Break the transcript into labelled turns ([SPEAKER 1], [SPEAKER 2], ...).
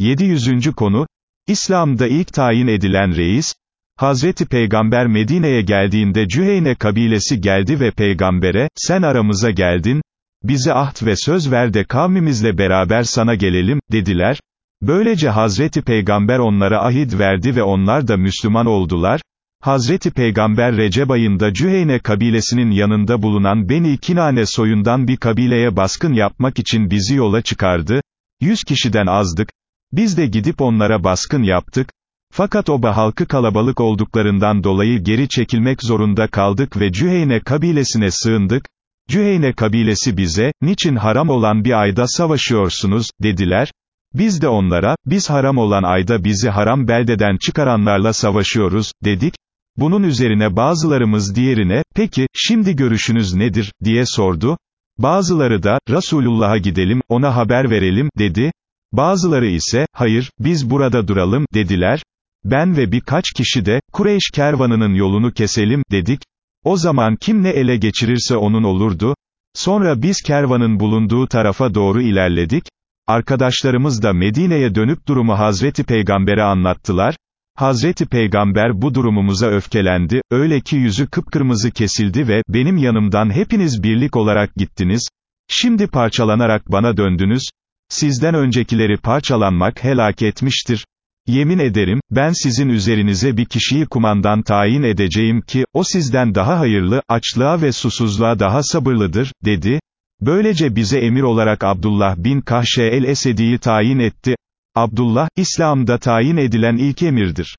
[SPEAKER 1] 700. konu, İslam'da ilk tayin edilen reis, Hazreti Peygamber Medine'ye geldiğinde Cüheyne kabilesi geldi ve peygambere, sen aramıza geldin, bize ahd ve söz ver de kavmimizle beraber sana gelelim, dediler. Böylece Hazreti Peygamber onlara ahit verdi ve onlar da Müslüman oldular. Hazreti Peygamber Recep ayında Cüheyne kabilesinin yanında bulunan Beni Kinane soyundan bir kabileye baskın yapmak için bizi yola çıkardı. Yüz kişiden azdık. Biz de gidip onlara baskın yaptık. Fakat oba halkı kalabalık olduklarından dolayı geri çekilmek zorunda kaldık ve Cüheyne kabilesine sığındık. Cüheyne kabilesi bize, niçin haram olan bir ayda savaşıyorsunuz, dediler. Biz de onlara, biz haram olan ayda bizi haram beldeden çıkaranlarla savaşıyoruz, dedik. Bunun üzerine bazılarımız diğerine, peki, şimdi görüşünüz nedir, diye sordu. Bazıları da, Resulullah'a gidelim, ona haber verelim, dedi. Bazıları ise, hayır, biz burada duralım, dediler. Ben ve birkaç kişi de, Kureyş kervanının yolunu keselim, dedik. O zaman kim ne ele geçirirse onun olurdu. Sonra biz kervanın bulunduğu tarafa doğru ilerledik. Arkadaşlarımız da Medine'ye dönüp durumu Hazreti Peygamber'e anlattılar. Hazreti Peygamber bu durumumuza öfkelendi, öyle ki yüzü kıpkırmızı kesildi ve, benim yanımdan hepiniz birlik olarak gittiniz, şimdi parçalanarak bana döndünüz, sizden öncekileri parçalanmak helak etmiştir, Yemin ederim, ben sizin üzerinize bir kişiyi kumandan tayin edeceğim ki, o sizden daha hayırlı, açlığa ve susuzluğa daha sabırlıdır, dedi. Böylece bize emir olarak Abdullah bin Kahşe el-Esedi'yi tayin etti. Abdullah, İslam'da tayin edilen ilk emirdir.